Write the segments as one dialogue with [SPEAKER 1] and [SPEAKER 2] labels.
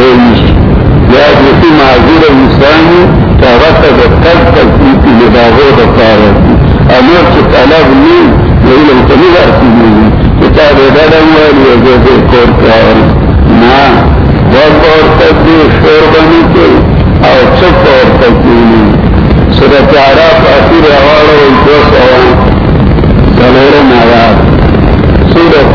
[SPEAKER 1] یا جیسی معذور انسانی کاغت دا تک تکلیفی لداغو دا امر چه طلب نی نیزی والی کور کار نا وقت اور تک شور بنی کے او چپ اور تک دی سورت عراق آخر اغاڑا ویدو سوان سلور نواب سورت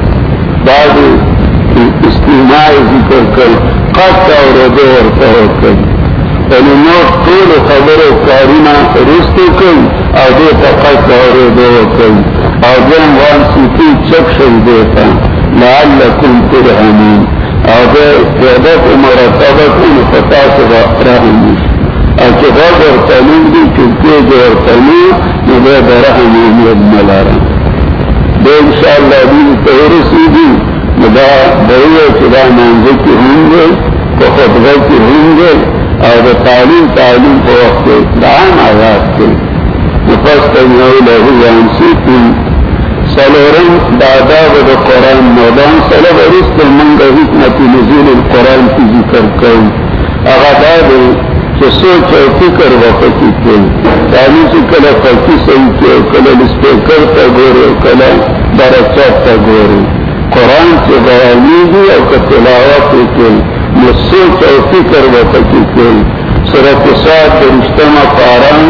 [SPEAKER 1] بعد استماع ذکر کړ قد اورده ورته وکړ یعنی نو ټول خبرو، کارونه رستو کوي او دې په قد اورده وکړ او دیم وان سیتی چک شل دیتا۔ لعلکم ترحمون۔ او دے قیادت مرتبت ان فتاس رحم او چه غد ورطلون دی چلکی جو ورطلون نبے برحم امید ملارا دے انشاءاللہ دی تورسی دی ندا بریو چدا منزل کی ہونگے کو خطبہ کی ہونگے او دا تعلیم تعلیم کو وقت دعام آیات کے۔ نفستمیعو لہو یانسیتن سلورم دادا و دا قرآن مودان سلو برست منگا حکمت نزول القرآن کی ذکر کئی اغا دادے کہ سوچ و فکر وقت کی تالی سے کلا فکی صحیح کیا کلا لسپیکر تا گورے کلا بارہ برچات تا گورے قرآن سے بیانی دی او کتلاوات کی نسوچ و فکر وقت کی سرت سات رشتما پاران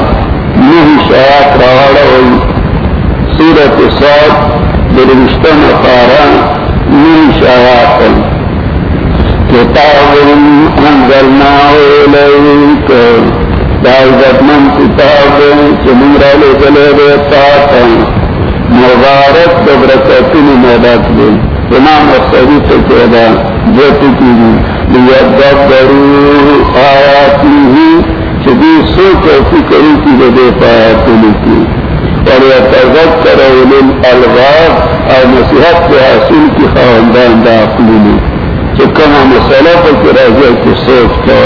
[SPEAKER 1] نہیں شاعت رواڑا ہوئی۔ سورت سات درشتم پارا من شاعت ہوئی کتاب انزلنا الیک دعوت من کتاب چمرا لے گلے دیتا مبارک دبرکتن مدد لے امام اصحی سے کہا جیت کی لیدبرو آیاتی ہی چبی سوچ و فکری کی لدے پایتن کی وليتذكر أولي الألباب أو نصيحة حاصل کی خواندان دا عقلونی کہ کما مسئلہ پر کی راضی کی سوچ کا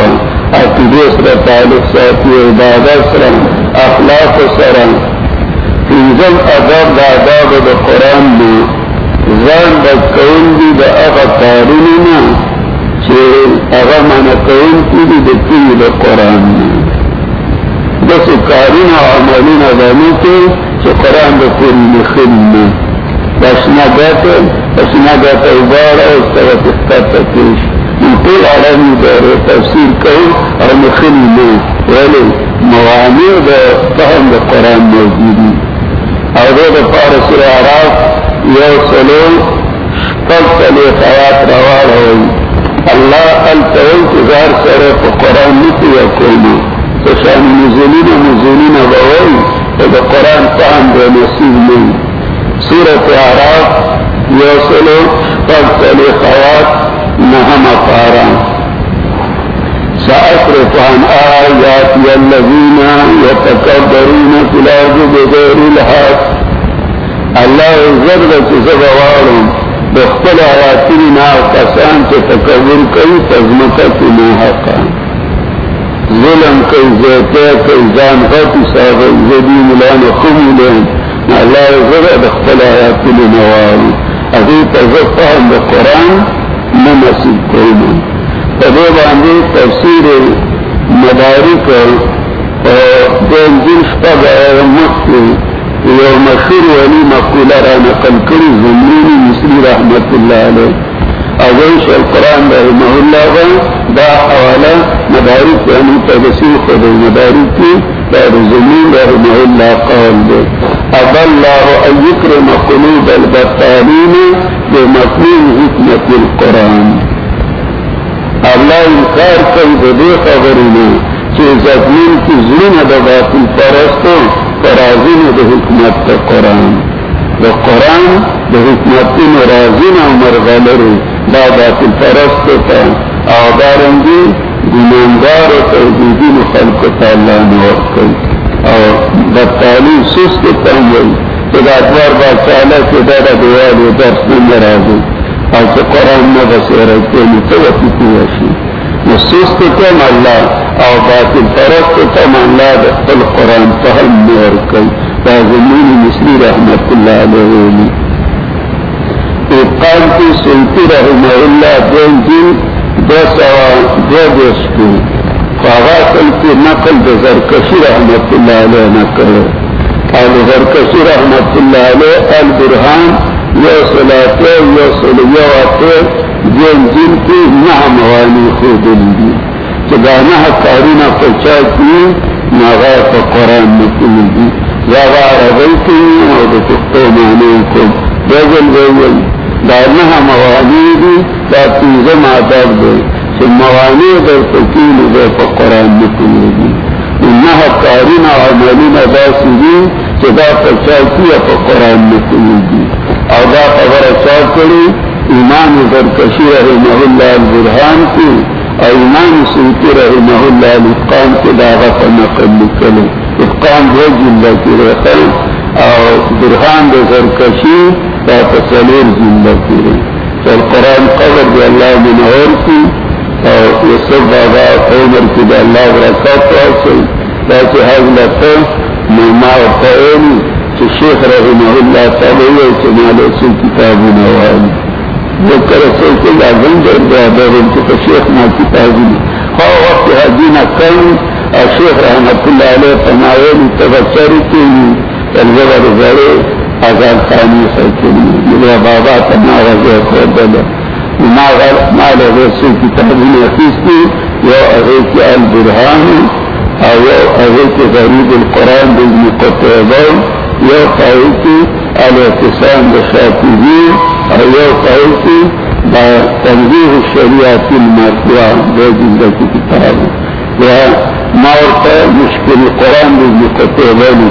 [SPEAKER 1] عقیدے سر تعلق ساتھی عبادت سر اخلاق سر فنزل ادب دا اداب دا قرآن دی زان دا کون دی دا اغا تارونی نا چھے اغا مانا کون کی دی دا کی دا قرآن دی بس کارین و عملین ادامی کے کہ قرآن دا پوری مخل بسنا گاتا بسنا گاتا عبارہ اس طرح اختار پیش من طول عالمی دار تفسیر کئی اور مخل لے ولی موانع دا قرآن موجودی اور دا دا پارس العراق یو سلو شپل سلی خیات روار ہوئی اللہ الطول التول کزار سر قرآن نتی یا کوئی فشان نزولین نزولین بوئی فدا قرآن فهم دے نصیب نہیں سورت عراق یوصلو فاقتل خوات نهم پارا سأصرف عن آياتي الذين يتكبرون في الأرض بغير الحق. الله زرد تزبوارهم بخطل آياتنا وقسان تتكبر كي تزمتك ما حقا ظلم کئی زیتے کئی جان غتی صاحب زدی ملان خمی اللہ زرع دخل آیات ابھی تزد فهم قرآن نمسید کرنا تبے باندے تفسیر مدارک دین جنش پا گئے مکی یو مشہور ولی مقولہ را نقل کری زمینی مصری رحمت اللہ علیہ اویش القرآن رحمه اللہ دا حوالہ مدارک یعنی تبسیر خود مدارک کی دار زمین رحمه اللہ قول دے. اب اللہ ان یکرم قلوب البطالین بمطلوب حکمت القرآن. اللہ انکار کئی بدے دے خبرنا چی زدمین کی ظلم دا باطل پرستو فرازین دا حکمت قرآن. دا قرآن دا حکمتین و رازین و مرغلر دا باطل پرست تا آدارنگی گناندار و توجیدین خلق تا اللہ نور کئی اور بطالی سست تا ہوئی کہ دا ادوار با چالا کہ دا دا دیوال و درس نمرازی اور کہ قرآن نبسیرتی نتوتی پیشی سست کم اللہ اور باطل پرست کم اللہ دخل قرآن فہم نور کئی زمین مصری رحمت اللہ علیہ ایک قال کی سلطی رحمہ اللہ دین دن دو سوا دو دیش کی فاغاتل کی نقل دو زرکشی رحمت اللہ علیہ نقل اور زرکشی رحمت اللہ علیہ البرحان یو سلاتے یو سلیواتے دین دن کی نہ موانی خود دی جگہ نہ کارینا پچا کی نہ قرآن نکل دی یا عربی اور پختو مانے کو بیگل بیگل دارنا موانی دی دا تیزم آداب دے سو موانی در تکیل دے پا قرآن نکلی دی۔ انہا کارین عملین دا سیدی چه دا پچاکی پا قرآن نکلی دی۔ او دا خبر اچا کری، ایمان در کشی رحمه اللہ البرحان کی او ایمان سیتی رحمه اللہ الاتقان کی دا غفا نقل نکلی اتقان دو جلدہ کی رکھل اور برہان دے سرکشی تا تسلیر جلدہ کی رکھل چل قرآن قبر دی اللہ منہور کی اور یہ سب بابا عمر کی دی اللہ برکات واصل لیکن حض لتا مما وقعونی چی شیخ رحمہ اللہ تعالی چی مالے سن کتاب نوالی ذکر رسول کے لازم در بیادر ان کے شیخ ما کتابی خواہ وقت حجینا کن شیخ رحمت اللہ علیہ تناول تبصری کی الجبر زرے آزاد خانی سرکلی میرے بابا تنا رضی کو دل ما غیر ما لے سو کتاب نفیس یو اگے کی البرهان یو کی غریب القرآن بن قطعہ یو قائل کی الاعتصام بشاطبی او یو قائل کی تنظیح الشریعت المرضیہ دو جلدہ کی کتاب مارتا مشکل قرآن بھی قطع بینی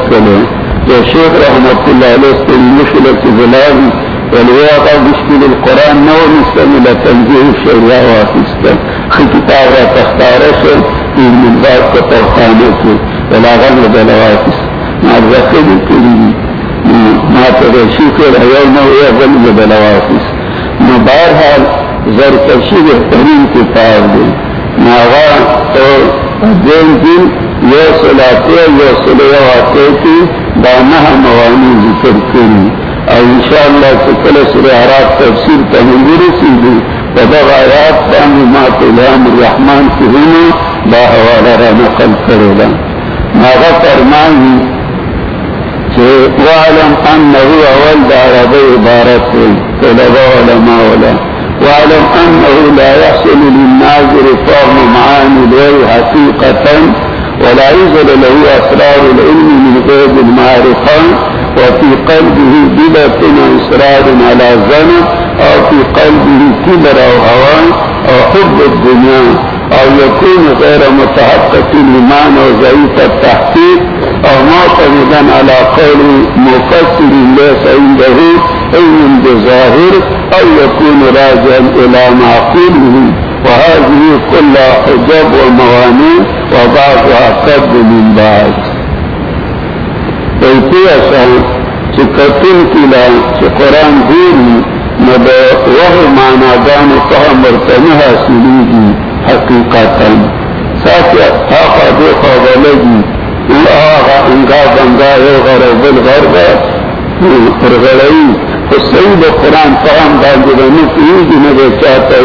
[SPEAKER 1] کلے شیخ رحمت اللہ علیہ سے مشکل کی بلادی والواقع مشکل القرآن نو مستمل تنزیح الشریعہ واقستا خی کتاب را تختارش این من بعد کو توخانے کی بلاغن لبلواقس ما رخل کلی ما ترشی کے رہیو نو یا غل لبلواقس ما بارحال زرکشی بہترین کتاب دی ناغا تو دین دن یہ سلاتے یہ سلواتے کی دانا موانی ذکر کری اور ان شاء اللہ سے کل سر عراب تفسیر تحمیر سیدھی بدغ آیات پانی مات الہام الرحمن کی ہونے با حوالہ را نقل کرے گا ناغا فرمانی کہ وعلم انہو اول دارب عبارت ہوئی. طلبہ علماء علماء واعلم انه لا يحصل للناظر فهم معاني الوحي حقيقة ولا يزل له اسرار العلم من غير المعرفة، وفي قلبه على في قلبه كبر حب الدنيا يكون غير متحقق الايمان وزعيف التحقيق او معتمدا على قول مفسر ليس عنده علم بظاهر، أو يكون راجعا إلى معقوله. وهذه كلها حجاب وموانع وبعضها قد من بعض فإنتي أسأل سكتين كلا سقران ديني مدى وهو معنى دان فهم مرتنها سليجي حقيقة ساتي آقا دو قابلجي وآغا انقا بنقا يغرب الغرب رغلعي صحیح قرآن فهم باندې د نفي نه به چاته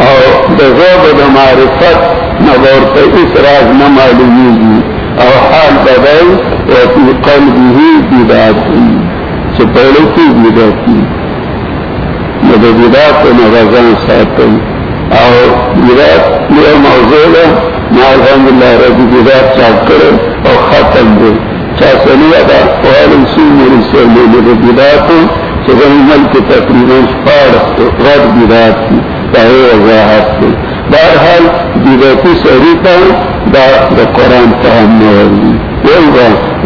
[SPEAKER 1] ویل شي او د غوب د معرفت نه ورته اسراز نه معلومیږي او حال بدل او په قلبه بدعت چې په لو کې بدعت نو د بدعت نه غزان ساتي او بدعت یو موضوع ده ما الحمدلله رب بدعت چاکر او ختم دي چاسنی ادا قوالم سیموری سیلی لبدات چگنی ملک تقریباً شپار غد بدات کی چاہے وضاحت سے بہرحال دیوتی سریتا دا دا قرآن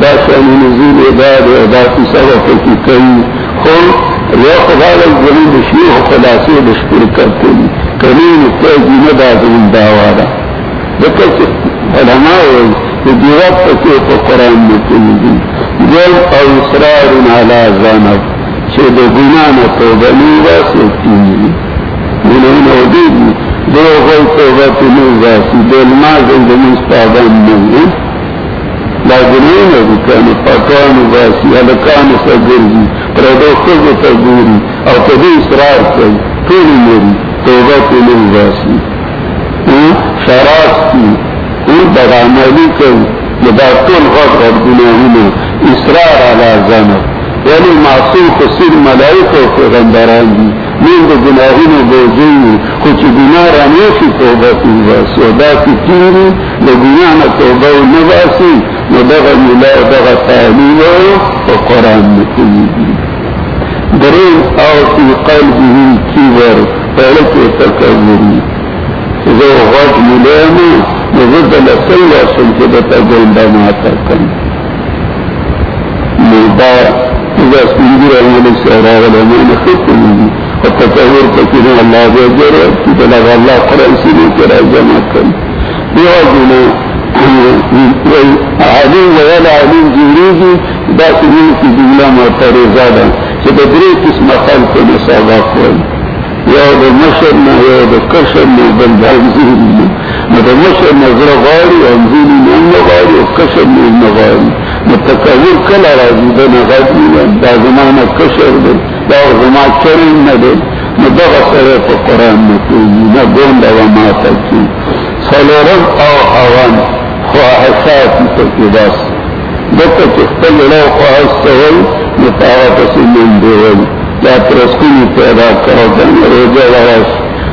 [SPEAKER 1] دا نزول عباد و سبق کی کئی. خون یا خدا بشیح بشکر کرتے لی کنین تیزی ندا دون داوادا دکر چه علماء وی دیوات قرآن مکنی دی. جل او اصرار علا زانب چه دا گنانا توبنی واسی دو غل توبت نوزاسی دل سگرزی پردو خز تگوری او اصرار کئی تولی میری توبت نوزاسی شراس کی ان بدعملی کئی لدا غد غد اصرار یعنی معصوم خسیر ملائک و پیغمبران دی من دا گناهنا بوزیو کچھ گناہ رانیشی توبہ کی باسی و دا کی تیری دا گناہ نا توبہ نباسی و دغا ملا دغا تعلیم و قرآن نکنی دی درین او فی قلبه کیور پہلک تکوری زو غد ملانا نزد لسل واسم کدتا گندا ماتا کن مدار اذا سنجر عمل سعراء والأمان ختم التطور تكين الله بيجر بلغ الله قرأ سنة كرا جماعة بيوجنا علي ولا علي جيريجي ذات من في جملة معترضة تدري اسم خلق مسابق یا ذا مشر ما يا ذا كشر ما بل بنزيل ما ذا مشر ما غير غالي وانزيل من غالي وكشر من غالي متكبر كلا راضي بنا غالي دا زمانة كشر ده دا زمان كريم نده ندغى سره في القرآن نتوجي نقول لها ما تكي سلورم او حوان خواهشات تكباس دكا تختل لو خواهش سوي نتاوة سنين دول لا ترسكني پیدا کرو دن روجہ وراش لکه تو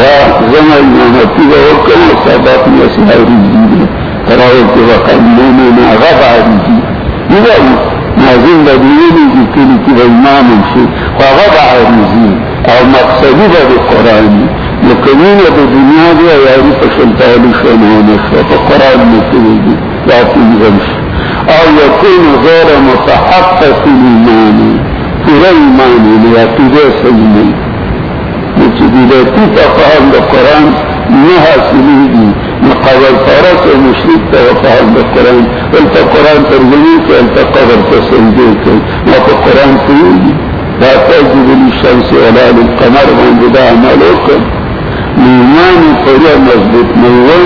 [SPEAKER 1] یا زمن نعمتی و وکل وقت مومن غب نازل بدیلی کی کلی کی امام او مقصدی لکنین دنیا دی یاری په شلتالی شنونه او یکون غیر متحقق پورا سمې مجدیداتی تفاهم دا قرآن نه حاصلیږي مقابل فرس و مشرک تا فهم دا قرآن۔ انتا قرآن پر ترجمه که انتا قبر تسنجه که ما پا قرآن تیوگی لا تجد للشمس ولا للقمر من بدا عملو کن ایمان قرآن مضبوط نوو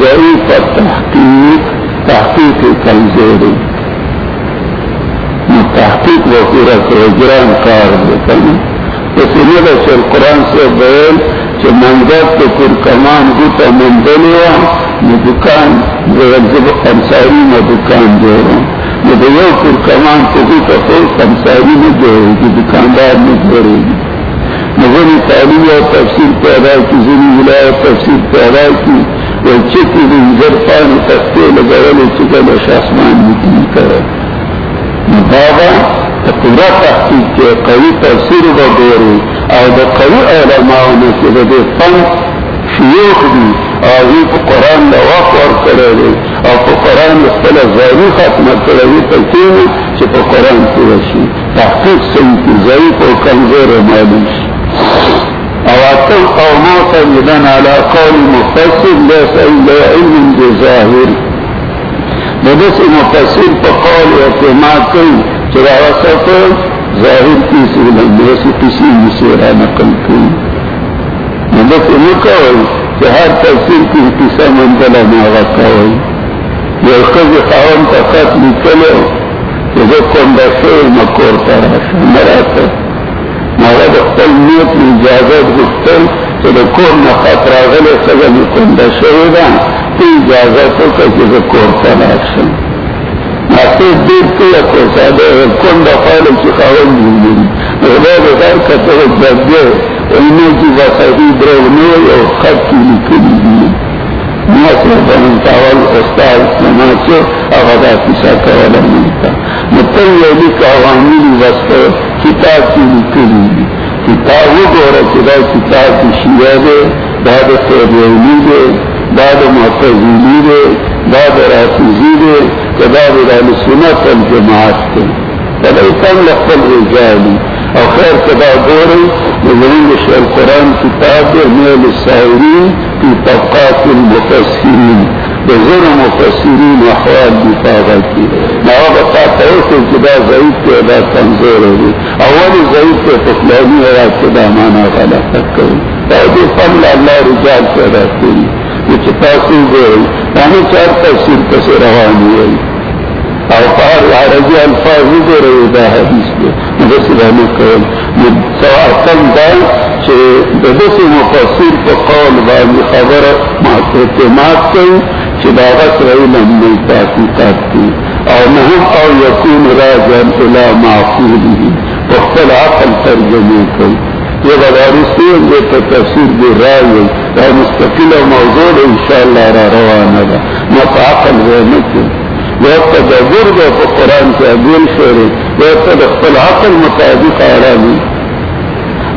[SPEAKER 1] ضعیف اور تحقیق تحقیق کنزیری تحقیق و قرآن کرجران کار بکنی تسلیه ده چې قرآن سره بیان چې منځت د کور کمان ګوته مندلې وه نو دکان زه انصاري نو دکان جوړم نو د یو کور کمان په ګوته ټول انصاري نه جوړېږي دکاندار نه جوړېږي نو ځینې تعلیم او تفسیر پیدا کړي ځینې ولایت تفسیر پیدا کړي یو چې د زر پانې تختې لګولې شاسمان نکلي کړه بابا پورا تحقیق کے قوی تفسیر و گوری اور دا قوی علماء نے کہ دے فن شیوخ دی اور یہ قرآن دا واقع کرے دے اور قرآن اصطل ظاہری ختم کرے دے تلقین کہ کو قرآن کی رشی تحقیق سنتی ضعیف و کمزور معلوم اواتم قومات مدن على قول مفسر ليس إلا علم بظاهر. بدس مفسر فقال اعتماد كي چرا وسط ظاہر کی سہولت سے کسی مسیرا نقل کی۔ مدد نکا ہوئی کہ ہر تفصیل کی قصہ منزلہ میں واقع ہوئی یہ خز خاون کا خط نکلے کہ وہ کون بسے مکور کرا مرا تھا مارا دفتر نیت اجازت گفتل چې د کور نه خط راغلی ښځه مې کونډه شوې ده ته اجازت وکړه چې زه کور ته لاړ شم هغه ډېر کله کو ساده کونډه پایله چې خاوند ویني نو دا د هر کته جګه اینو چې خط کې لیکلي دي ما سره تاول استاد سماچو هغه دا کیسه کوله مونږ متل یو لیک وسته کتاب کې لیکلي دي کتاب وګوره چې کتاب کې شیعه ده دا د سریونی ده معتزلی سنت کم لخل رجالی او خیر کدا ګوري کتاب ده میل السائرین فی طبقات المفسرین بزر مفسرین احوال دفاغت کی نو بتا تیسے جدا ضعیف کے ادا کمزور ہوگی اول ضعیف کے تفلانی ہے خدا مانا غلط کریں تاکہ فضل اللہ رجال پیدا کری کچھ تاثیر گئی یعنی چار تفسیر کسے روانی ہوئی اور پار عربی الفاظ دے رہے دا حدیث کے مجھے رہنے کریں سوال دا چھے دس مفسر کو قول باندې خبر ما اعتماد کوي چې دا غس علم نه تحقیقات دي او نه او یکون راجع الى معقوله وخپل عقل ترجمه کوي یہ بدارسی ہے تو تفسیر دی رائے دا مستقل موضوع ان شاء اللہ را روانا دا متعقل ہے۔ نکل یا تدبر دا پا قرآن سے اگل شوری یا تدخل عقل مطابق آرامی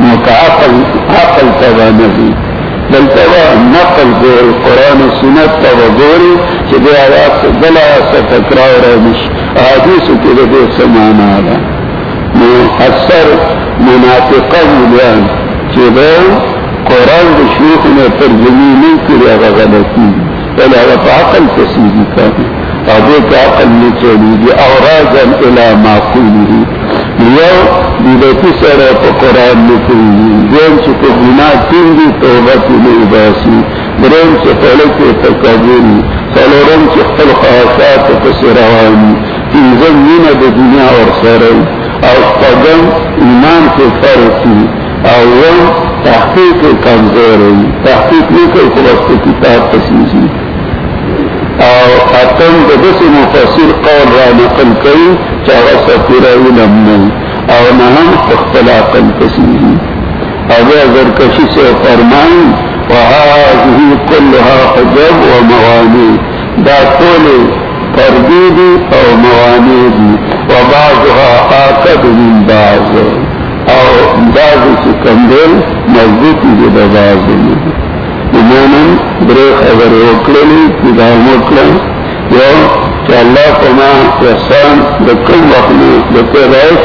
[SPEAKER 1] متعقل عقل تبانا دی دلتا نقل گوری قرآن و سنت تا گوری چی دی آیات دلا سا تکراو رمش آدیسو کی دی دی سمانا دا. نو اثر منافقا ملیان چی دی قرآن دی شیخ نے ترجمی نہیں کری اگا غلطی بل اگا پا عقل تسیدی کاری ابھی کا عقل نہیں چلی دی اوراجا الى معقولی یو بیدتی سر پا قرآن نکلی دین چی پا گناہ باسی۔ درین چی پلک تکبری چی خل پس روانی تیزن دا دنیا اور سرن او قدم ایمان کے فرقی او ون تحقیق کمزوری تحقیق نکل خلاص کتاب تسیزی او اتم د دس مفسر قول را نقل کوي چې هغه سفیر علم نه او نه هم اختلاقا کثیری او بیا زرکشی سے فرمائی وهذه كلها حجب ومواني دا كل ترديد او مواني دي وبعضها آكد من بعض. او بعض سكندل مضبوط دي ببعض برے خبر وکللی کدا مکلن یو کہ احسان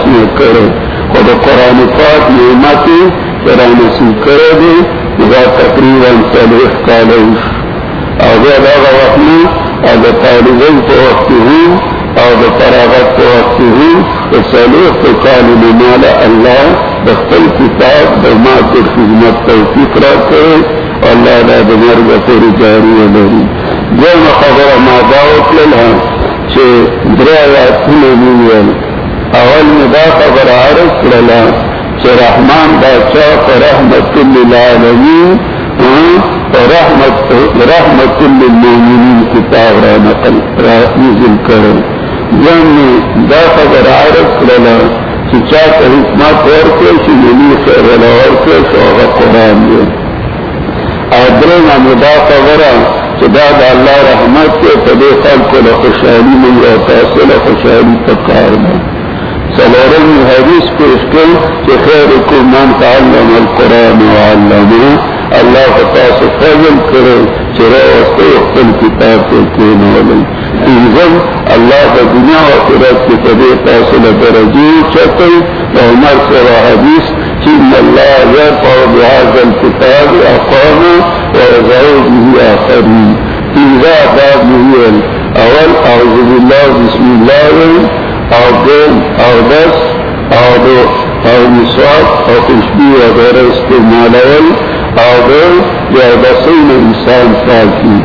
[SPEAKER 1] میں کرے۔ خود قرآن پاک نعمتی قرآن سی کرے دی اذا تقریباً او بیا او ہوں او دا فراغت پا اللہ دختل کتاب دا ماتر خدمت توفیق را اللہ دا دمر گفر جاری ولری جرم خبر ما داوت للها چه دریا کلی نیول اول مدا خبر عرض للا چه رحمان دا چاق رحمت للعالمین ہاں، رحمت رحمت للمؤمنین کتاب را نقل، را نزل کرو جرم دا خبر عرض للا چه چاق حکمت ورکے چه نمی خیر ورکے چه آغا قرآن یہ ادرے نہ مدا خبر خدا اللہ رحمت کے پدے خل کو خوشحالی نہیں رہتا ہے سل خوشحالی پکار میں سلورم حدیث پیش کر کہ خیر کو من تعلم القرآن وعلمه اللہ خطا سے فضل کرے چرا وستے اختل کتاب کے کین والے انزل اللہ کا دنیا و قرآن کے پدے فاصل درجی چکے۔ عمر سے حدیث إن الله يرفع بهذا الكتاب أقام ويزعو به آخرين إذا باب هي بسم الله أو دين أو بس أو دو أو نصاب أو تشبيه وغير استعمال أول أو دين يا بسين إنسان فاكي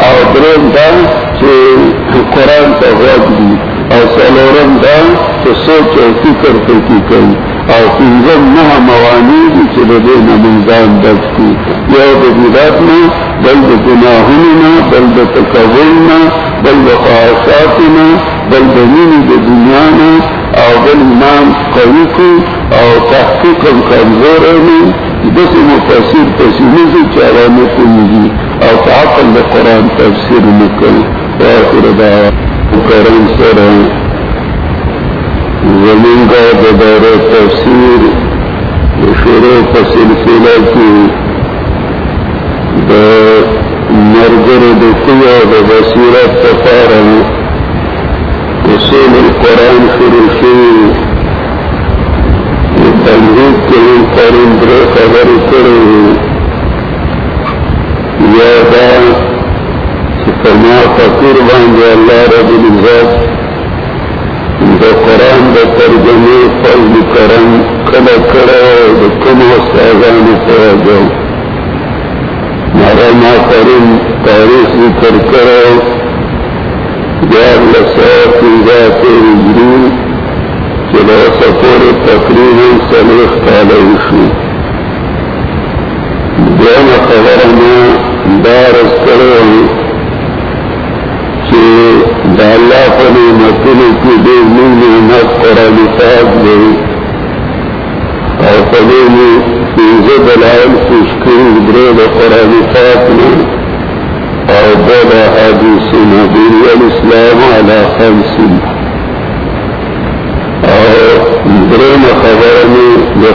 [SPEAKER 1] أو دان چې قرآن ته غوږ او سلورم دا چې سوچ او فکر پکې کوي او پنځم نه موانع دي چلے دے نمنگان بچ کی۔ یا بدات میں بل گناہنا بل بکبلنا بل بخواصاتنا بل بنینی دنیا میں او بل ایمان قوی کو او تحقیق ہم کمزور میں دس متاثر تسیمی سے چارہ میں کنگی او تعقل قرآن تفسیر مکل واخر دعوة کرم سر زمین کا دور تفسیر شروع کا سلسلہ کی مرگر دکھیا د بصیرت تفار اصول القرآن شروع شروع تنظیم کے قرآن در خبر کرے۔ یا دا فرما فقیر باندې الله رب العزت د قرآن د ترجمه فضل کرم کله کله د کوم استادانو په وجه مولانا کریم تاریخ ذکر کړو دیار لسا پنځه هجری چې له تقریباً څلور کاله وشو۔ بیا خبره نه دارس چې د الله په نعمتونو کې ډېر لوی نعمت قرآن پاک دی او په دې مې پنځه دلایل پیش کړي قرآن پاک نه او دوه د حدیثونه الاسلام على خمس او درېمه خبره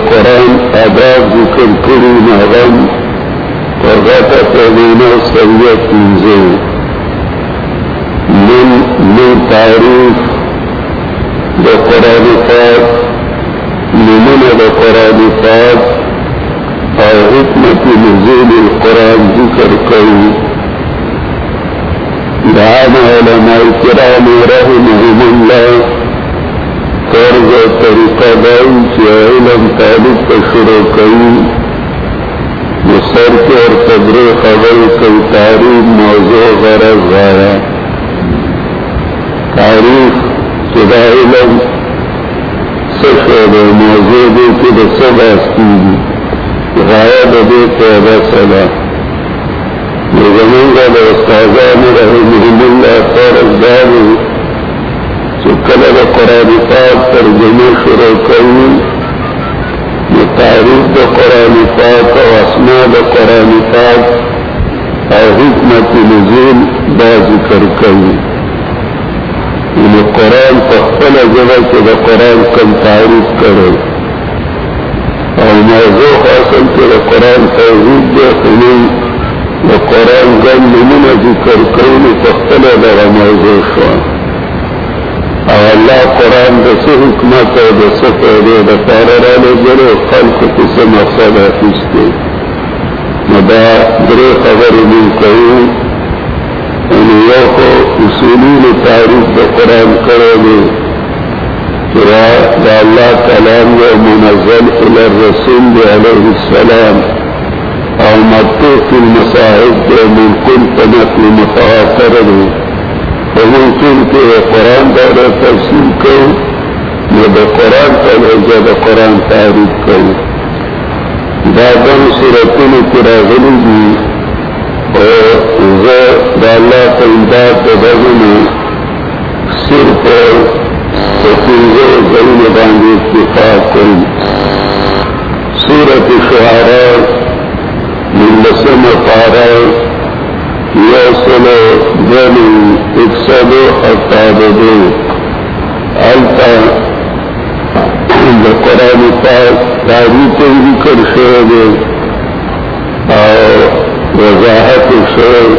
[SPEAKER 1] قرآن آداب ذکر کړي نغم ورغته په وینا سویه پنځه من من تعریف د قرآن پاک لمن د قرآن پاک او حکمت نزول القرآن ذکر کوي دعان علماء کرام رحمهم الله طرز طریقه دائی چی علم تعلیق تشروع کوي مصر کے اور تبری خبر کوي تعریف موضوع غرض غایا تاریخ چدا علم سشو دے موضوع دے کی دے سب اسکی دی غایب دے پیدا سلا زمین کا دے استازان رحمهم اللہ فارغ داری چکل دے قرآن پاک ترجمه شروع کرنی تاریخ دے قرآن پاک و اسماء دے قرآن پاک او حکمت نزول دا ذکر کرنی ان قرآن پخپل جگہ کے دا قرآن کم تعریف کرے اور موضوع حاصل کے دا قرآن توحید دے خلیم دا قرآن گم نمون ذکر کرنے پخپل دا موضوع شوا اور اللہ قرآن دا سے حکمت ہے دا سے دا پارا لے جلے خلق کسے مقصد حفظ کے۔ مدا درے خبر من کہوں۔ ان یو خو اصولین تعریف دا قرآن کرو دے کرا اللہ کلام یو منزل الى الرسول علیہ السلام او مکتوب فی المصاحب دے من کل تنقل متواتر دے وممکن کہ قرآن دا تفصیل کرو یا دا قرآن تا دا قرآن تعریف کرو دا دم سورتون کرا غلی دی ڈالا امداد بدلنا صرف ضرور باندھے اتفاق کری سورت شہارا ملسم پارا یوسل بنی ایک سو اتاب دو التا قرآن پاک تاریخ ذکر شعر اور وضاحت شعر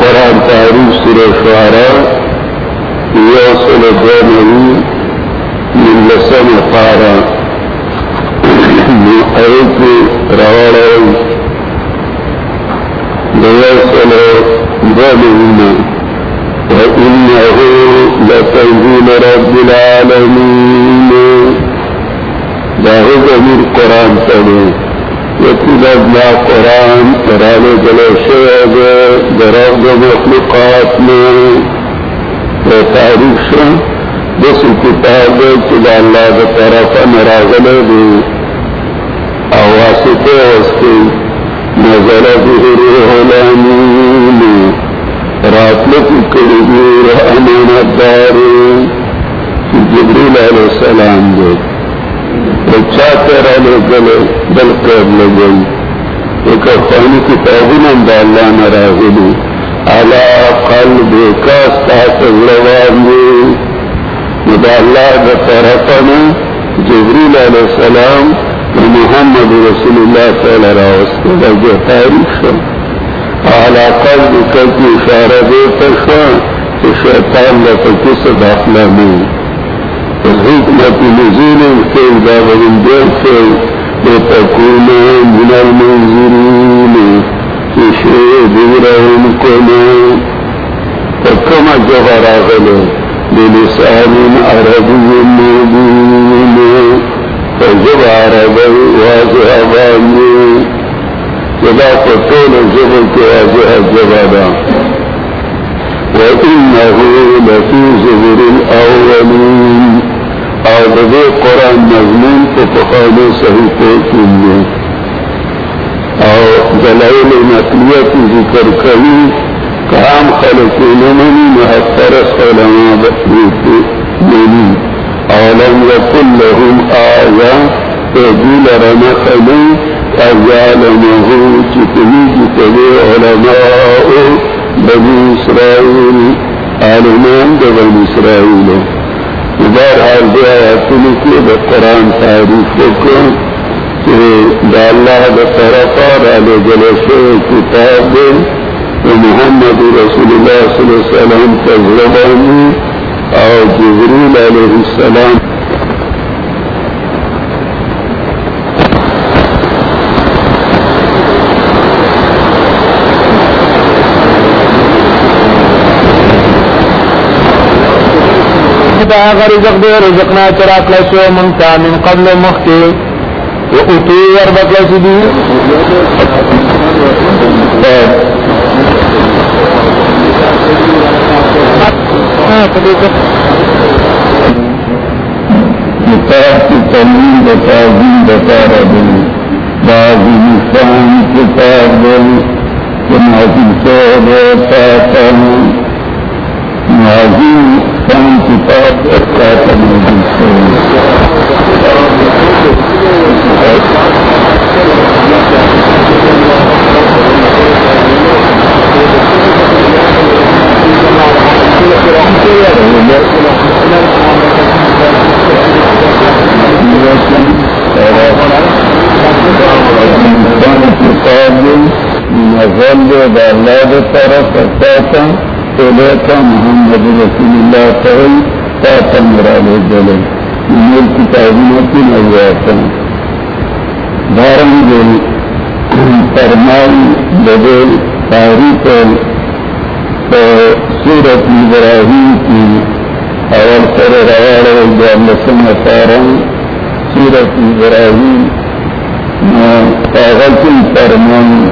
[SPEAKER 1] قرآن تعریف سر شعرا یوصل دونوی من لسن قارا ایت روڑا ليوصل دونوی وإنه لتنزيل رب العالمين هو من قرآن قرآن جلو شعب مخلوقات میں تاریخ شو دس کتاب چلا اللہ دا طرف نراغل دی واسطے واسطے نظر روح الامین راتلت کڑی امانت دار جبریل علیہ السلام دے بچا تیرا لے گلے بل کر لے گئی۔ ایک خانی کتابوں میں اللہ نراغلی على قلبك استعصب لوامي ودا الله بطرفنا جبريل عليه السلام ومحمد رسول الله صلى الله عليه وسلم تاريخ على قلبك في إشارة بيتك الشيطان لتكس داخلاني الحكمة نزول في باب البيت من المنزلين کم جبر آگلے بلسان عربی مبین فجب عربی واضح بانی جدا جبل جبادا وإنه لفي زبر الأولين. أو بذي قرآن مضمون فتخاني صحيح كله او دلائل نقلیت ذکر کری، کام خلق نمنی محتر علماء بطنی اولم یکن لهم آیا تجیل رنخلی اجالمه چتنی جتبی علماء بنی اسرائیل، عالمان د بنی اسرائیل۔ در حال دی آیاتنی که به قرآن تعریف وکن اللہ پار علیہ گلے سے کتاب دیں محمد رسول اللہ صلی اللہ علیہ وسلم کا تجربانی اور جبریل علیہ السلام
[SPEAKER 2] رزق دے رزقنا چراک لسو منتا من قبل مخی وقتی وربت لسدی
[SPEAKER 1] کتاب کی بتا دی بتا کتاب دل نازل رہتا نازل سن کتاب کا تمہیں اللہ طرف کرتا تو لیتا محمد رسول اللہ تعالی تا میرا لے جلے میل کتابوں کی نظر آتا دارن دل فرمائی بدل تاریخ. تو سورت ابراہیم کی. اول سر روار لسم فارم. سورت ابراہیم. کاغذ فرمان.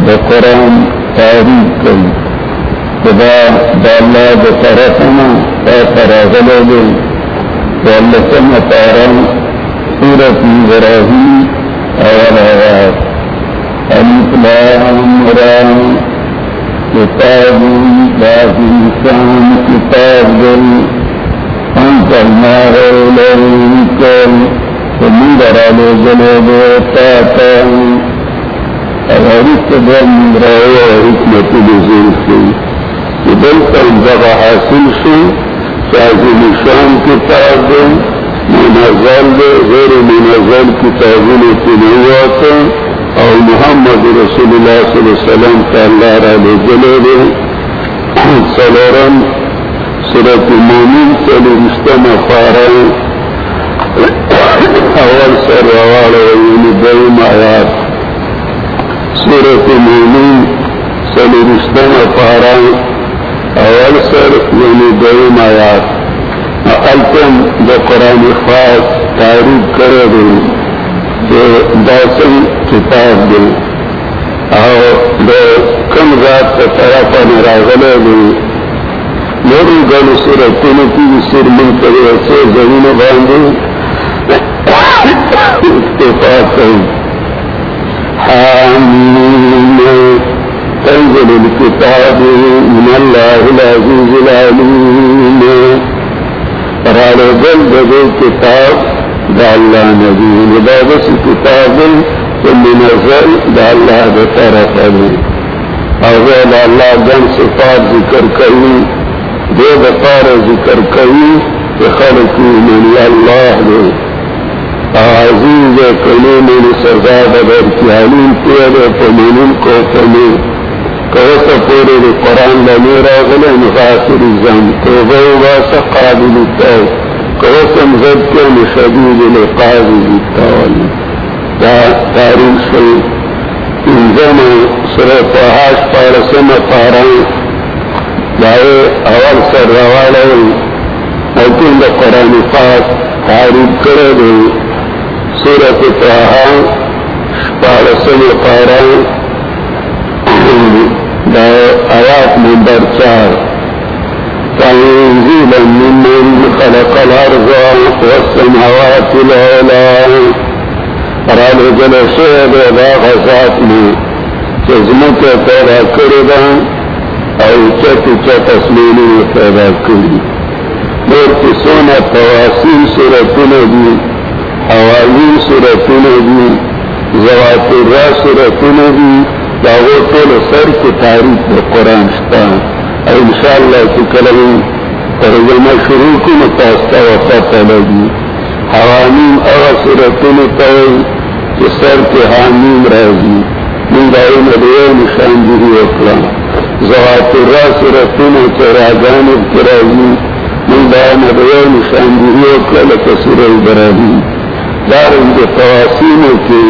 [SPEAKER 1] بقرآن تاریخ. کئی خدا دالا بطرفنا فراغلو لي واللسم تارا سورة إبراهيم أول آيات ألف لام رام كتاب لا إنسان كتاب دل أنزلناه إليك ومن درال جلوب تاتا حکمت نزول سے ادھر پر جگہ حاصل سے چاہے نشان کتاب منظر غیر منظر کتابوں کی نہیں ہوتا اور محمد رسول اللہ صلی اللہ علیہ وسلم کا اللہ علیہ جلے سلورم صرف مومن چلو رشتہ مفارا اول سر روار یعنی دئی آیات۔ سورت مومن سلی رشتم پارا اول سر یعنی دوم آیات التم دا قرآن خاص تعریف کرے دے جو داسم کتاب دے او دا کم ذات کا طرف نراغلے دے نوری گل سورتوں کی سر من کرے اچھے زمین باندھے۔ اتفاق کریں حامين تنزل الكتاب من الله العزيز العليم. رال بل بدو كتاب دا الله نبي مدابس كتاب ثم نزل دا الله بطرف عليه اغير الله جن صفات ذكر كوي دو بطار ذكر كوي بخلقه من الله دي عزیز کلیم سزا بدر کی علیم تیرے پمنن کو پمی کوسا پورے دی قرآن لنی راغلے مغافر زم توبہ واسا قابل التاو کوسا مزد کے مشدید لقابل التاول دا تاریخ شل انزم سر فحاش پارسم پاران۔ دائے اول سر روالے لیکن دا قرآن پاک تعریف کرے دے۔ سورة طه پارسل قاران دا آیات نمبر چار۔ تنزيلا ممن خلق الأرض والسماوات العلى رال جل شهد دا غزات میں چزمت پیدا کردا او چت چت اسمینی پیدا کری دور کسونا تواصیل سورتون دی حوالی سورتون دی زوات را سورتون دی داغو طول سر کی تاریخ دا قرآن شتا انشاءاللہ کی کلمی ترجمہ شروع کی متاستا وفتا لگی حوامیم اغا سورتون تاوی کی سر کی حامیم رازی من دائی مدیو نشان جری اکلا زوات را سورتون تراجانب کرازی من دائی مدیو نشان جری اکلا لکسور البراہیم دارن کے تواسینوں کی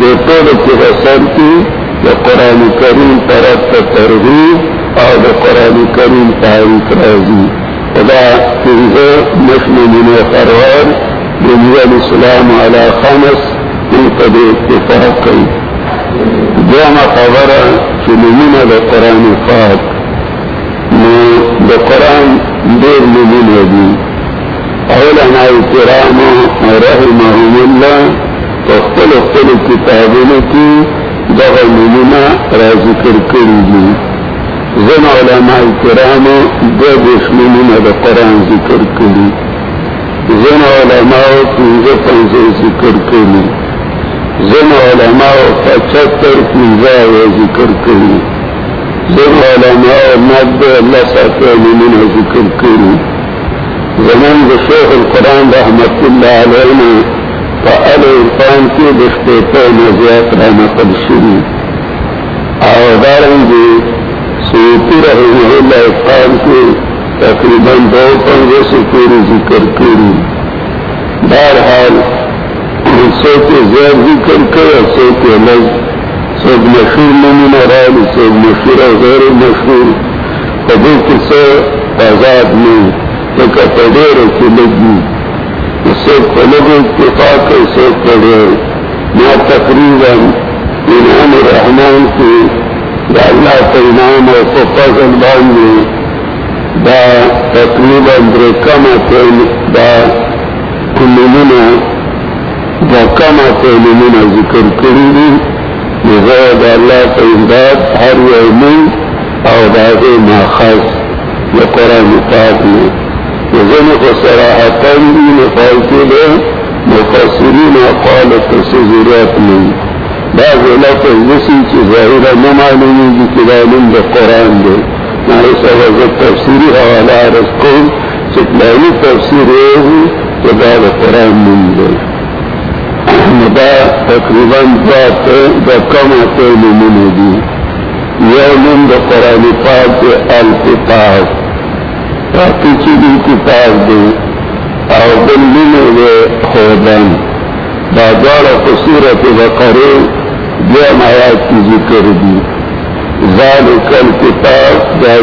[SPEAKER 1] بے طول کی رسر کی دا قرآن کریم طرف کا ترغیب اور دا قرآن کریم تاریخ رازی خدا تنزو نشن من خروار نبی الاسلام علی خمس، ان قد اتفاق کی جامع خبر چنمین دا قرآن پاک. میں دا قرآن دیر نمین دی. علماء کرام رحمهم اللہ اختل اختل کتابوں کی دغ نمنا را ذکر کری دی زن علماء کرام دو دشمنین دا قرآن ذکر کری زن علماء پنزہ پنزہ ذکر کری زن علماء پچہتر پنزہ ذکر کری زن علماء نبے اللہ ساتھ نمنا ذکر کری زمان بشیخ القرآن رحمت اللہ علیہ فعل عرفان کی بشتیتا نزیات رحمہ قد شری آودارن جی سیتی رحمہ اللہ افقان کی تقریباً دو پنجے سے پوری ذکر کری بہرحال سوچ زیاد ذکر کرے سوچ لگ سوچ مشہور نمین رالی سوچ مشہور غیر مشہور۔ قبول کسے آزاد نہیں لکه په ډېرو کې لګي څوک په لږو اتفاق کوي څوک په ډېر ما تقریباً انعام الرحمن کې دا الله په انعام او په فضل باندې دا تقریباً درې کمه دا کلمونه دا کمه کلمونه ذکر کړي دي زه د الله په امداد هر یو او دا غي ماخذ لقرآن پاک میں۔ وزن صراحة لفايته له مفسرين قالت تسجيرات من بعض لفظ نسي ظاهرة ما معلومي بكلام القرآن ده نعيش هذا التفسير على رزقهم ستلاقي تفسير ايه وده القرآن من ده دا تقریباً ذات دا کما دی یومن دا قرآن پاک الکتاب پیچھے بھی کتاب دے، اور دلی میں وہ خودن بازار خصورت بقرے بیا مایا کی ذکر دی۔ زال کل کتاب جائے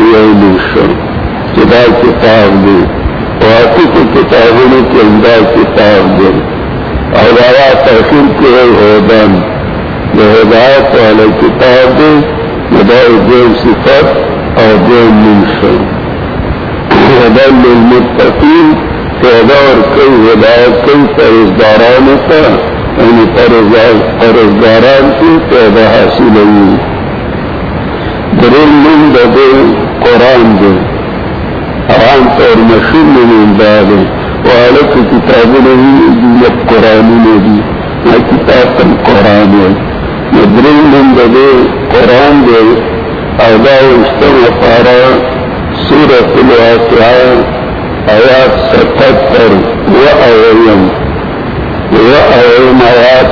[SPEAKER 1] جدا کتاب دے۔ اور کی کتابوں کے اندر کتاب دے۔ اور آیا تحقیق کے ہودن جو ہدایت والے کتاب دے ہدایت دین صفت اور دین منشن محمد هدى للمتقين تدار كي هداية كي فإصدارانك یعنی پرزگاران کی پیدا حاصل ہوئی۔ درل من دے، قرآن دے۔ عام طور مشہور من دے والک کتاب نہیں دیت قرآن نبی کتاب تم قرآن ہے۔ درل من دے، قرآن دے۔ ادا اس استم پارا سورت الواقعہ، آیات ستتر و اویم و اویم آیات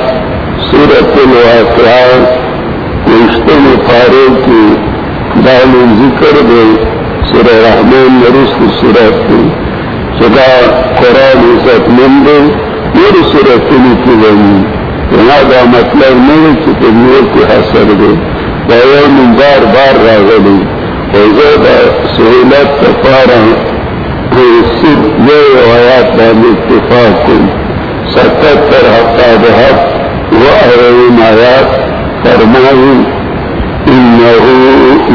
[SPEAKER 1] سورت الواقعہ استم پارے کی دال ذکر دے سر رحمان نرست سورت کی سدا قرآن عزت مند میری سورت کی بنی یہاں کا مطلب نہیں کہ تم کی حاصل دے من بار بار راغلی۔ وزا سہولت تفارا سب یہ روایات بان اتفاق کن ستتر ہفتہ بحق و اروین آیات فرمائی انہو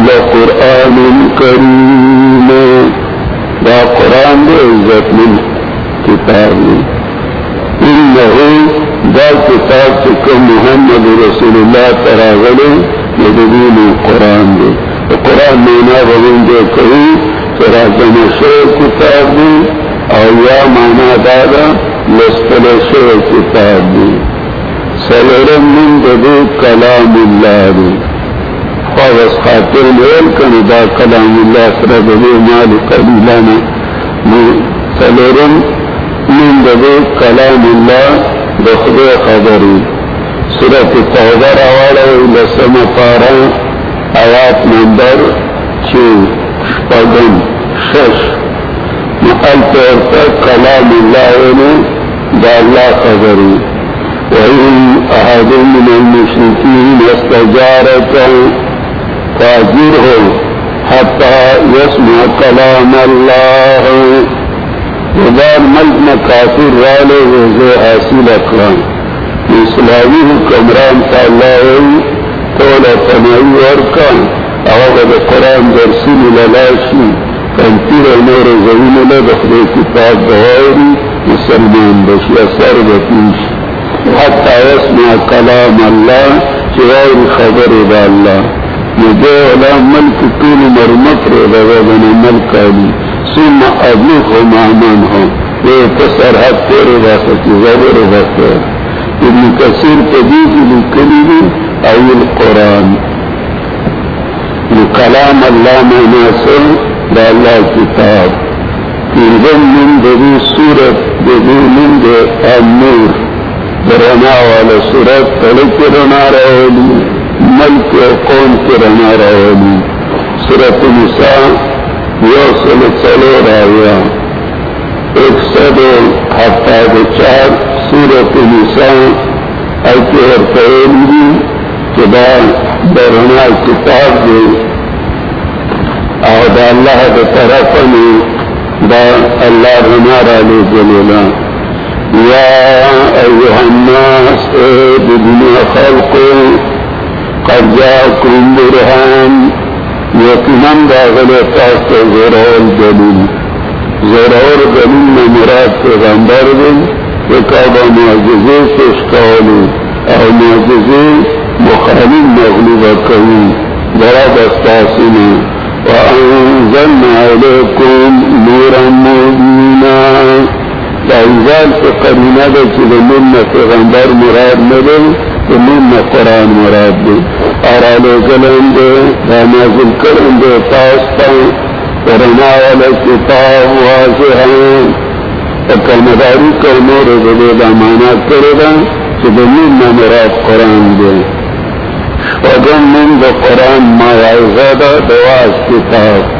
[SPEAKER 1] لقرآن کریم دا قرآن دے عزت من کتاب انہو دا کتاب چکم محمد رسول اللہ تراغلی دین قرآن دے قرآن مینا بہن دے کہی چرا جن شیر کتاب دی اور یا مانا دادا لسپل شیر کتاب دی سلرم من دے کلام اللہ دی خواہس خاطر میل کنی دا کلام اللہ سر دے مال قلیلانا سلرم من دے کلام اللہ دخل خبری۔ سورت توبہ روالہ لسم پارا۔ آیات نمبر چھ پگن شش۔ محل طور پر کلام اللہ نے داللہ خبری وإن أحد من المشركين يستجارك فأجره حتى يسمع كلام الله۔ وذا الملك كافر رالي وزي حاصل أكرام اسلامی حکمران تا اللہ تولا تنائی ورکا اغا دا قرآن درسین للاشی کنتیر نور زمین لدخل کتاب دواری مسلمان بشی اثر بکیش حتی اسمع کلام اللہ چوائر خبر دا اللہ مجھے علا ملک طول مرمت رو دا ملک علی ثم ابلغ مامن ہو یہ تصر حد تیرے واسطی زبر واسطی ابن کثیر تبیز لکلی او القرآن. کلام اللہ مناسل دا اللہ کتاب تیزم من دبی سورت دبی من دے النور. درنا والا سورت تلک رنا رولی ملک قوم کی رنا رولی سورت نساء یوصل چلو راویا ایک سو ہفتہ چار سورت نساء ایتی ارتعیلی کہ دا درنا کتاب دے او دا اللہ دا طرفنی دا اللہ ہمارا لے جلیلا یا ایوہ الناس بدنیا خلق قد جاکم برہان، یقیناً دا غلطات زرور دلیل زرور دلیل میں مراد پیغمبر دلیل وكاد معجزه تشكالي او معجزه مخالي مغلوبة كوي ضرب استاسنا وانزلنا عليكم نورا مبينا۔ فانزال في قرينة كده پیغمبر مراد مدل ومنا قرآن مراد دي ارالو کلن دے رانازل دے تاستا ورنا والا کتاب واضحان مداری کر مور دے دا مانا کرے گا مراد قرآن دے۔ وگن من دا قرآن ما زیادہ دواز کتاب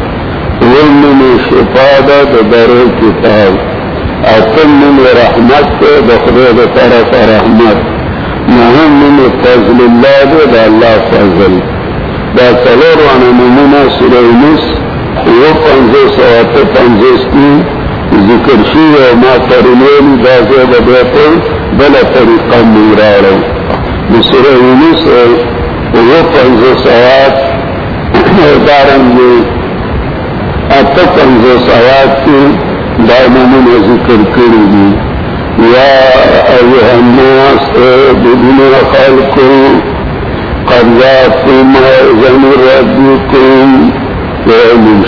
[SPEAKER 1] ومن شفا دا در کتاب اتم من رحمت دے دخلے طرف رحمت نہم من فضل اللہ دے، دا اللہ فضل۔ دا سلور وانا نمونا سرینس وہ پنزوس پنجے سوات پنجے کی ذکر شی و ما ترلین بازے بدیتے بلا طریقہ میرارو بسر یونس وہ پنز سوات دارنگی اتا پنز سوات کی دائمون ذکر کری دی۔ يا أيها الناس بدون خلقكم قد جاءتكم موعظة من ربكم وعلم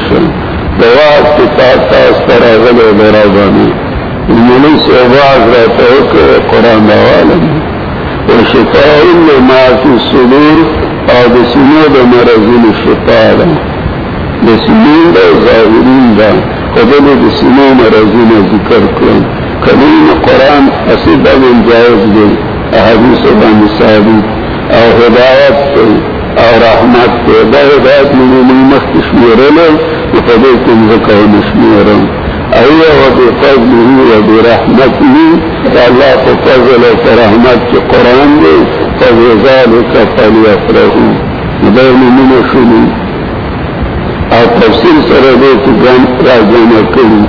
[SPEAKER 1] دواب کتاب تا استر اغل و برابانی المنی سے آواز رہتا ہے کہ قرآن عالم و شفاء لما فی الصدور اور بسنو دا. مرضین دا دا ظاہرین دا قبل ذکر کرن کلیم قرآن اسی دا جائز دے احادیث بان ثابت اور ہدایت دے اور رحمت دے دا ہدایت من مختص میرے فبيكم ذكر مشميرا أيها وبفضله وبرحمته فالله تفضل فرحمت قرآن دي فبذلك فليفرحوا. بين من شنو او تفسير سرديت جن راجنا كري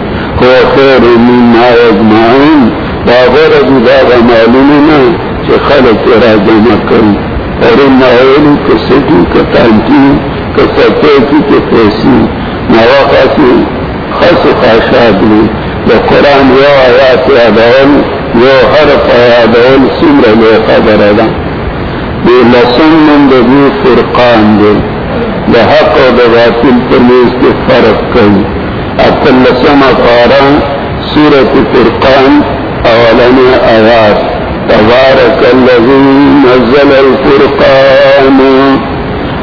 [SPEAKER 1] هو خير مما يجمعون. باغر بباب معلومنا خلق راجنا كري ورنا أولي كسجي كتانتي كسفيتي كفيسي مواقع کی خص خاشات لی دا قرآن یو آیات یادول یو حرف یادول سمر لے خبر دا. دی لسن من دا دی فرقان دی دا حق و دا باطل پرمیز کی فرق کئی اتل لسن قارا سورة فرقان اولن آیات. تبارك الذي نزل الفرقان.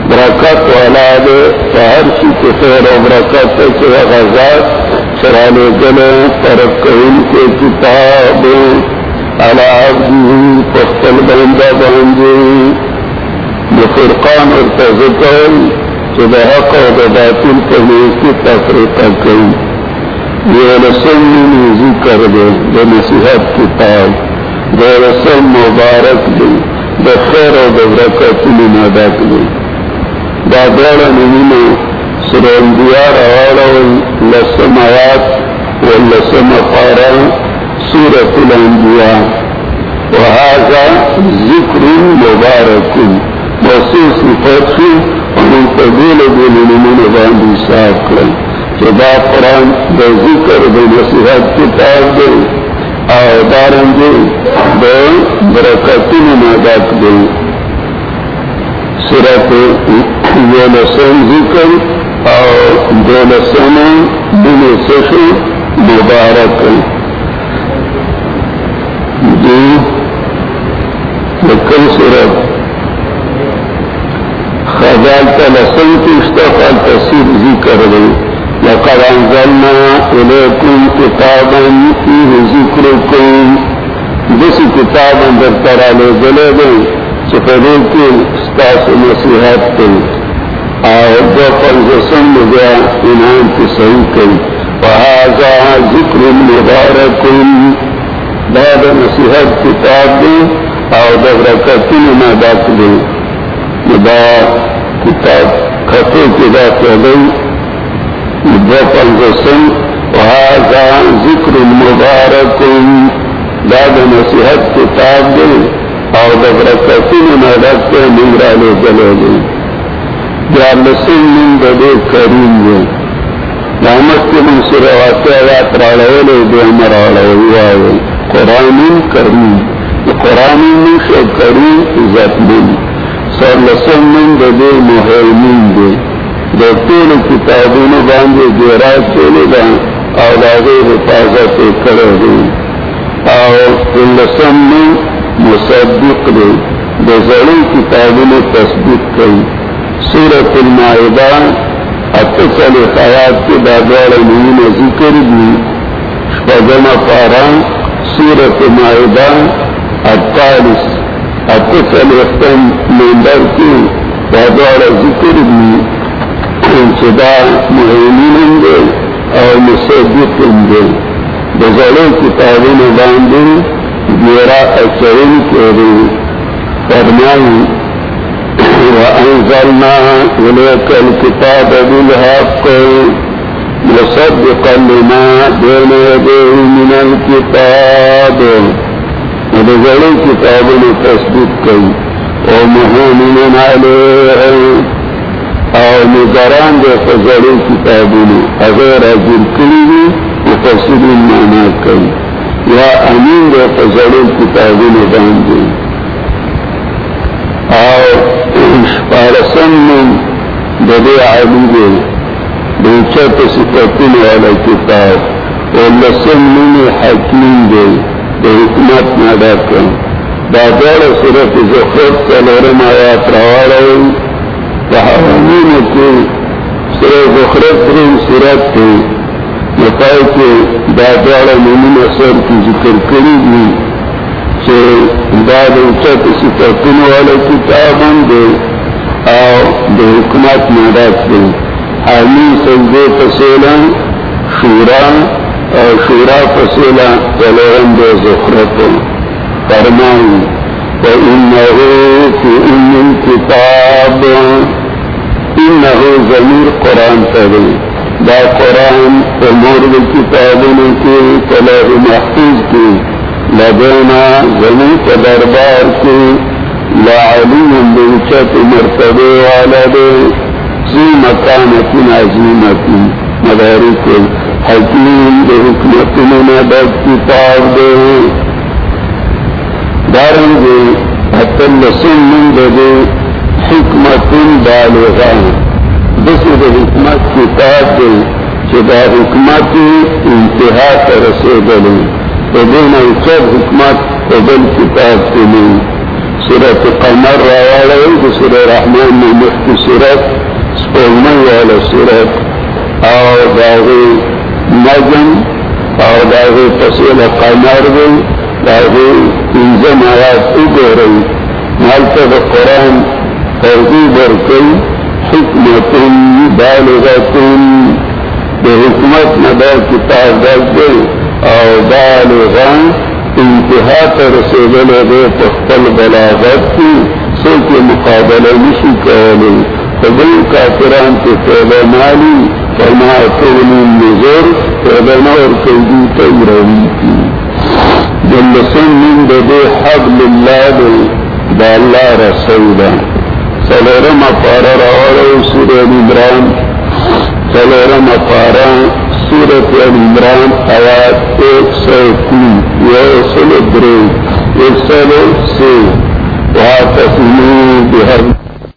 [SPEAKER 1] برکت والا دے ہر سی کے خیر و برکت سے غزات چرانے گلے ترک ان کے کتاب العبدی پختل بندہ بانجے فرقان اور تذکر کہ بحق و باطل کے کی تفریقہ کئی یہ رسم ذکر دے بے نصیحت کتاب۔ بے رسم مبارک دے بے خیر و برکت نمادک دے۔ دادوڑ نمینو سرندیا روڑا لسم آیات واللسم قارا سورة الانبیاء. وهذا ذکر مبارک. وسوس فتح ومن تبیل بین نمین باندی صاحب کرن جدا قرآن دا ذکر دا نصیحت کتاب دے او دارنگے دا برکتین مادات دے. سورت لسم ذکر اور دو لسم دل سشو مبارک. جی لکل سورت خزال تلسم کی اشتفال تصیر ذکر دی لقد انزلنا الیکم کتابا فیه ذکرکم. جس کتابا در ترا لے گلے دی چپڑے کی ستاس نصیحت کی اور دو پنجسم گیا، انعام کی صحیح کی فہذا ذکر مبارک بعد نصیحت کتاب دی اور دبرکتی نمادات دی دا کتاب خطے کی دا چلی دو پنجسم فہذا ذکر مبارک بعد نصیحت کتاب دی او د برکتونو نه ډک ته نګرانه چلے یا لسن من د کریم دی رحمت کې من سره واقعا یا تراړولې دې قرآن کریم. قرآن نشه کریم عزت دی سر لسن من د دې مهمین دی د ټول کتابونو باندې ګورا چولې ده او دا حفاظت کړو دی او لسن من مصدق دے بزڑی کتابوں نے تصدیق کی سورت المائدہ اتصل خیات کے بادوار مہین ذکر بھی پجما پارا سورت معاہدہ اڑتالیس اتصل اختم ممبر کی بادوار ذکر بھی انسدا مہین ہوں گے اور مصدق ہوں گے بزڑے کتابوں نے باندھی میرا اچرن کے لیے فرمائی وأنزلنا إليك الكتاب بالحق مصدقا لما بين يديه من الكتاب. ونزل الكتاب لتصديق ومهيمن عليه. او نگران دے فضل کتابوں نے اگر اجر کری مفسرین مانا کئی یا امین دے پزڑے کتابوں میں باندھے اور پارسن میں دبے آلو دے بے چت سپتن والا کتاب اور لسن میں حکیم دے بے حکمت نہ ڈاکن دادار صرف زخرت سلورم آیات روارے تحرمین کے صرف زخرت رین صورت کے بتاؤ کہ دادار مومن اثر کی ذکر کری دی کہ داد اونچا کسی ترکن والا کتاب ہم دے۔ اور بے حکمت ناراض دے۔ حامی سجدے فصیلا شورا، اور شورا فصیلا تلورم دے زخرت فرمائی فإنه في أم الكتاب، إنه زمير قرآن تبين دا قرآن امور کتابوں کے طلب محفوظ کی لدینا زمین دربار کی۔ لعلی بلچت مرتبے والا دے سی مکانت عظیمت مداری کے حکیم دے حکمت مدد کتاب دے دارن دے حتل سن من دے حکمت بالغان دس د حکمت کتاب دی چې حکمت انتها ته رسېدلی په دې نه اوچت حکمت په بل کتاب کې نه سورت قمر راواړی د رحمان نه مخکې سورت سپوږمۍ والا سورت او د هغې نظم او د هغې فصل قمر دی د هغې پنځم آیات وګورئ هلته د قرآن ترغیب ورکوي حکمت بالغت بحکمت ندا کتاب دے اور بالغا انتہا تر سے بلے دے پختل بلاغت کی سو کے مقابلے نشی کہلے فبل کافران کے پیدا مالی، فرما کونی نظر، پیدا نور کیدی کئی روی کی۔ جلسن من دے حبل اللہ دے، دا اللہ رسولہ سلورم اپارا روڑے سورہ عمران۔ سلورم اپارا سورت عمران، آیات ایک سو تین۔ یہ سلو برے ایک سو سے وہاں تک